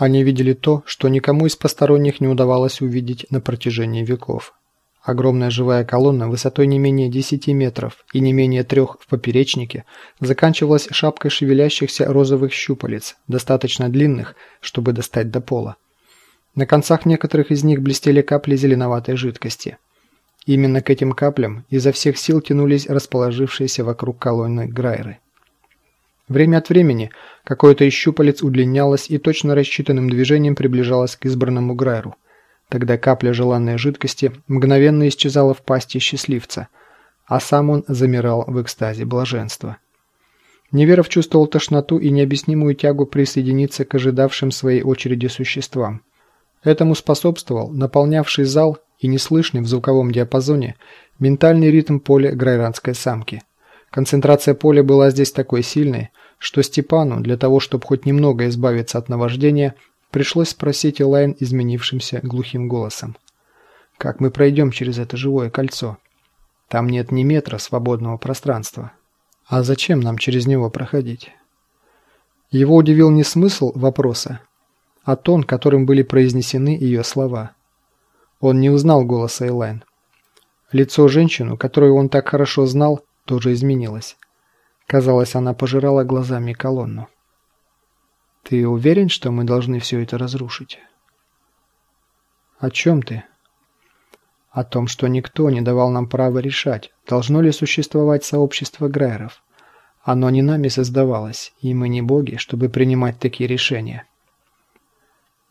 Они видели то, что никому из посторонних не удавалось увидеть на протяжении веков. Огромная живая колонна высотой не менее 10 метров и не менее трех в поперечнике заканчивалась шапкой шевелящихся розовых щупалец, достаточно длинных, чтобы достать до пола. На концах некоторых из них блестели капли зеленоватой жидкости. Именно к этим каплям изо всех сил тянулись расположившиеся вокруг колонны грайры. Время от времени какое-то из щупалец удлинялось и точно рассчитанным движением приближалось к избранному Грайру. Тогда капля желанной жидкости мгновенно исчезала в пасти счастливца, а сам он замирал в экстазе блаженства. Неверов чувствовал тошноту и необъяснимую тягу присоединиться к ожидавшим своей очереди существам. Этому способствовал наполнявший зал и неслышный в звуковом диапазоне ментальный ритм поля грайранской самки. Концентрация поля была здесь такой сильной, что Степану, для того, чтобы хоть немного избавиться от наваждения, пришлось спросить Элайн изменившимся глухим голосом. «Как мы пройдем через это живое кольцо? Там нет ни метра свободного пространства. А зачем нам через него проходить?» Его удивил не смысл вопроса, а тон, которым были произнесены ее слова. Он не узнал голоса Элайн. Лицо женщину, которую он так хорошо знал, тоже изменилось. Казалось, она пожирала глазами колонну. «Ты уверен, что мы должны все это разрушить?» «О чем ты?» «О том, что никто не давал нам права решать, должно ли существовать сообщество Грайеров. Оно не нами создавалось, и мы не боги, чтобы принимать такие решения».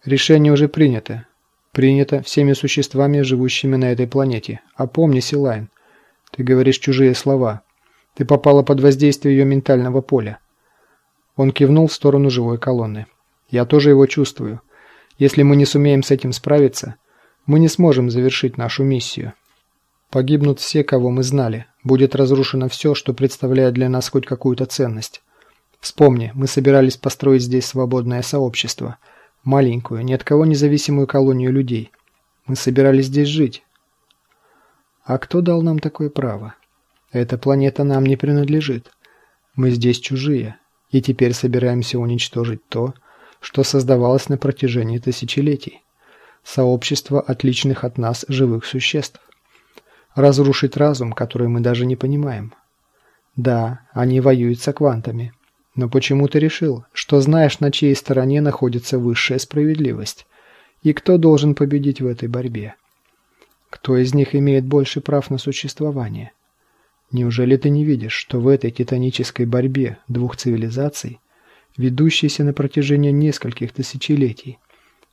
«Решение уже принято. Принято всеми существами, живущими на этой планете. Опомнись, Илайн. Ты говоришь чужие слова. Ты попала под воздействие ее ментального поля. Он кивнул в сторону живой колонны. Я тоже его чувствую. Если мы не сумеем с этим справиться, мы не сможем завершить нашу миссию. Погибнут все, кого мы знали. Будет разрушено все, что представляет для нас хоть какую-то ценность. Вспомни, мы собирались построить здесь свободное сообщество. Маленькую, ни от кого независимую колонию людей. Мы собирались здесь жить. А кто дал нам такое право? Эта планета нам не принадлежит. Мы здесь чужие, и теперь собираемся уничтожить то, что создавалось на протяжении тысячелетий. Сообщество отличных от нас живых существ. Разрушить разум, который мы даже не понимаем. Да, они воюют с квантами. Но почему ты решил, что знаешь, на чьей стороне находится высшая справедливость? И кто должен победить в этой борьбе? Кто из них имеет больше прав на существование? Неужели ты не видишь, что в этой титанической борьбе двух цивилизаций, ведущейся на протяжении нескольких тысячелетий,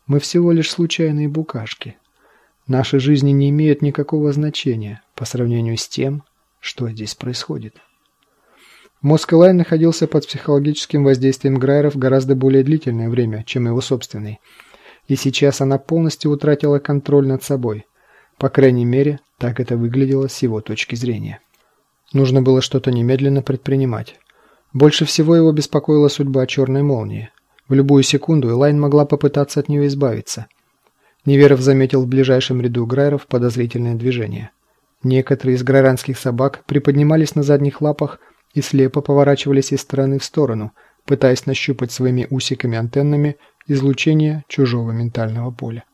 мы всего лишь случайные букашки? Наши жизни не имеют никакого значения по сравнению с тем, что здесь происходит. Мозг Элайн находился под психологическим воздействием Грайеров гораздо более длительное время, чем его собственный. И сейчас она полностью утратила контроль над собой. По крайней мере, так это выглядело с его точки зрения. Нужно было что-то немедленно предпринимать. Больше всего его беспокоила судьба черной молнии. В любую секунду Элайн могла попытаться от нее избавиться. Неверов заметил в ближайшем ряду грайров подозрительное движение. Некоторые из грайранских собак приподнимались на задних лапах и слепо поворачивались из стороны в сторону, пытаясь нащупать своими усиками-антеннами излучение чужого ментального поля.